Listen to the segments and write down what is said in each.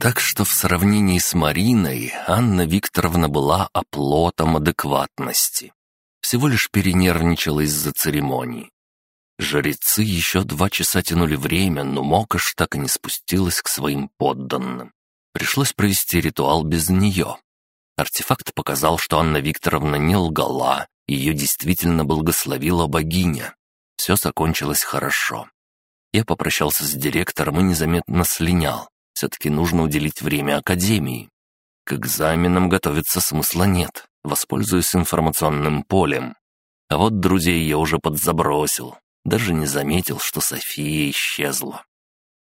Так что в сравнении с Мариной Анна Викторовна была оплотом адекватности. Всего лишь перенервничала из-за церемонии. Жрецы еще два часа тянули время, но Мокаш так и не спустилась к своим подданным. Пришлось провести ритуал без нее. Артефакт показал, что Анна Викторовна не лгала, ее действительно благословила богиня. Все закончилось хорошо. Я попрощался с директором и незаметно слинял. Все-таки нужно уделить время Академии. К экзаменам готовиться смысла нет. Воспользуюсь информационным полем. А вот друзей я уже подзабросил. Даже не заметил, что София исчезла.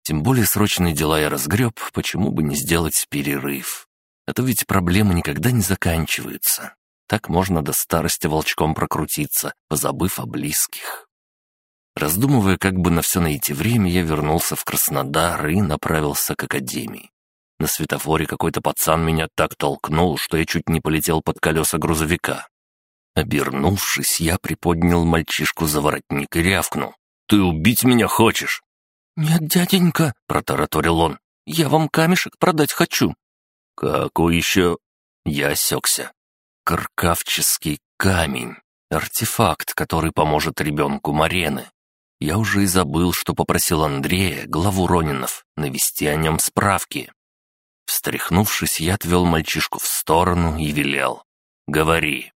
Тем более срочные дела я разгреб, почему бы не сделать перерыв. А то ведь проблемы никогда не заканчиваются. Так можно до старости волчком прокрутиться, позабыв о близких. Раздумывая, как бы на все найти время, я вернулся в Краснодар и направился к академии. На светофоре какой-то пацан меня так толкнул, что я чуть не полетел под колеса грузовика. Обернувшись, я приподнял мальчишку за воротник и рявкнул. «Ты убить меня хочешь?» «Нет, дяденька», — протараторил он, — «я вам камешек продать хочу». «Какой еще?» Я осекся. «Каркавческий камень. Артефакт, который поможет ребенку Марены. Я уже и забыл, что попросил Андрея, главу Ронинов, навести о нем справки. Встряхнувшись, я отвел мальчишку в сторону и велел. «Говори».